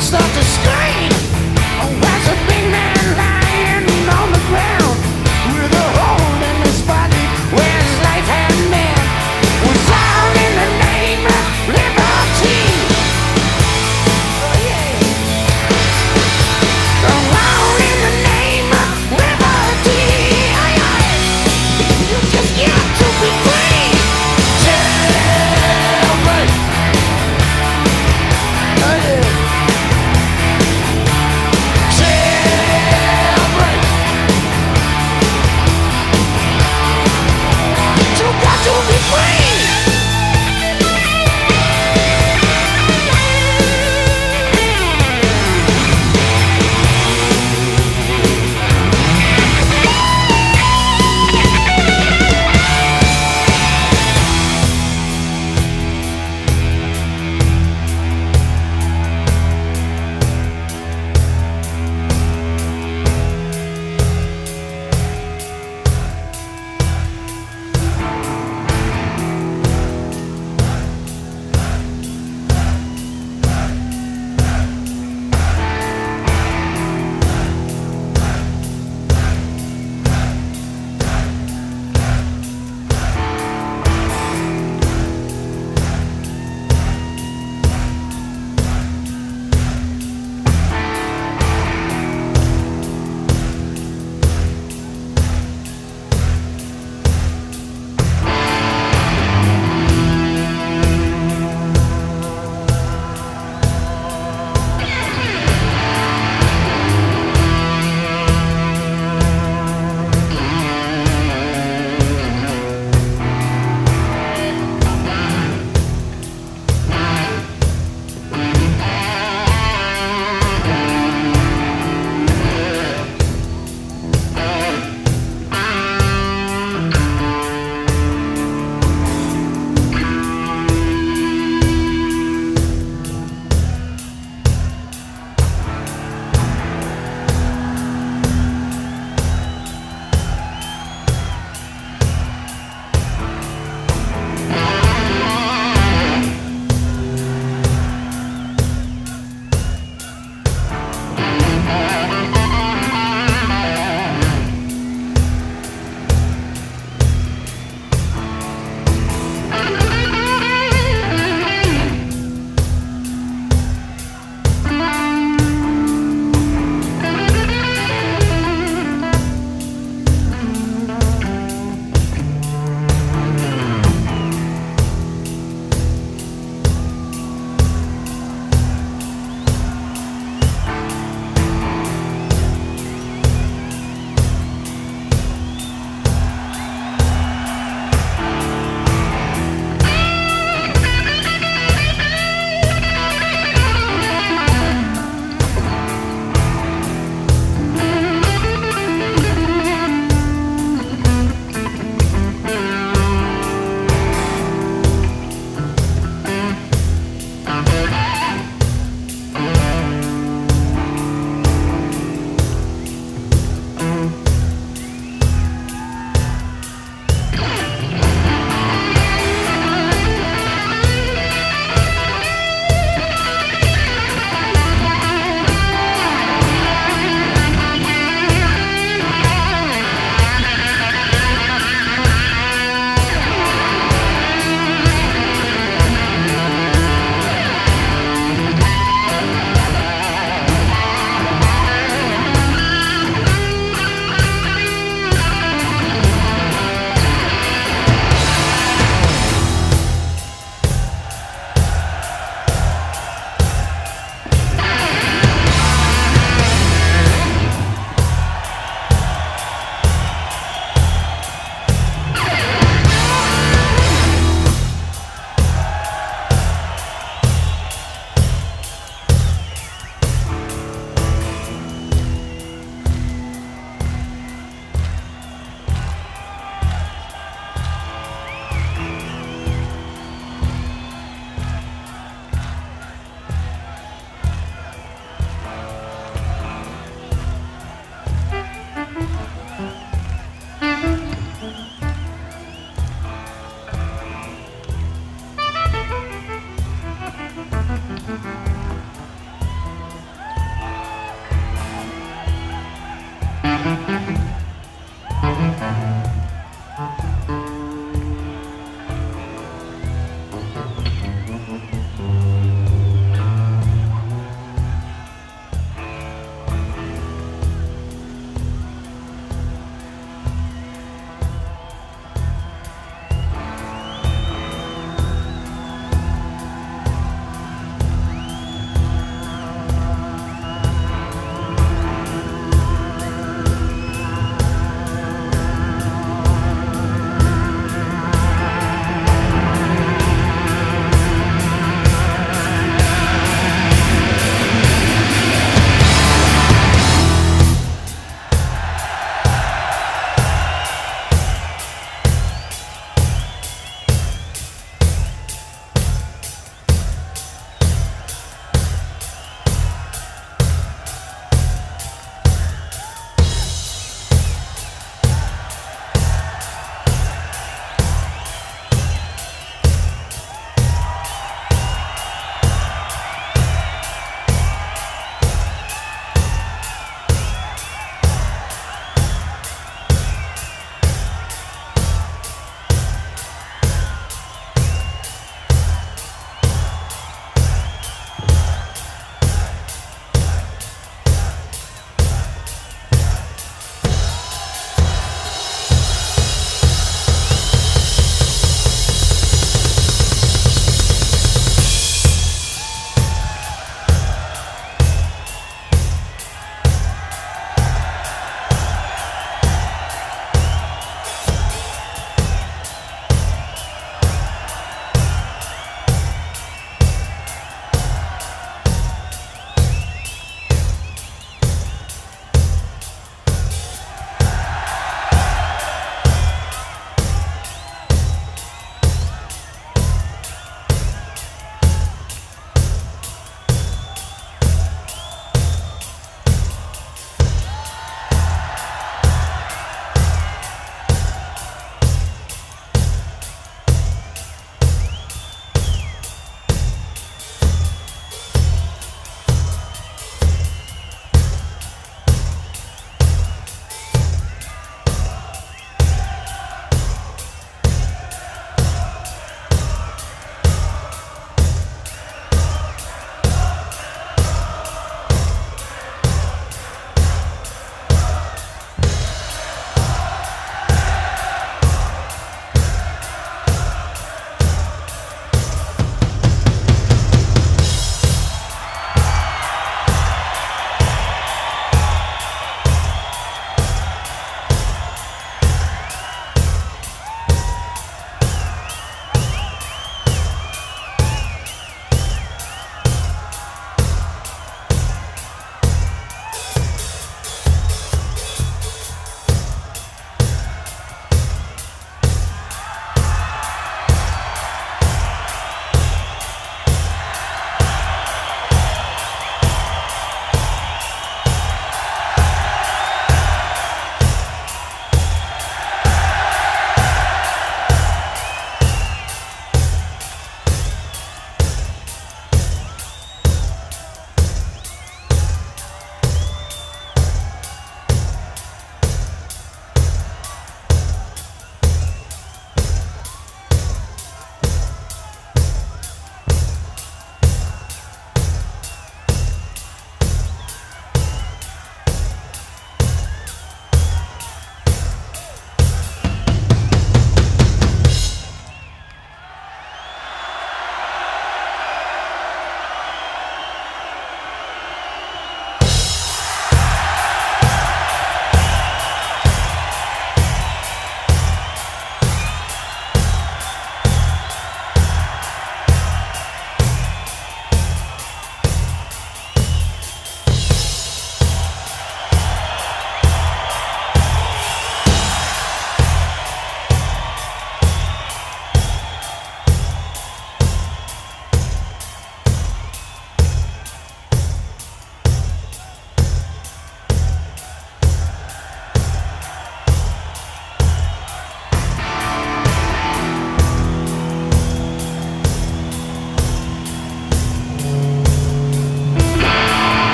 start to scream.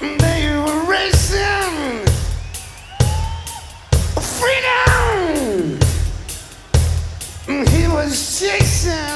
They were racing. Freedom. He was chasing.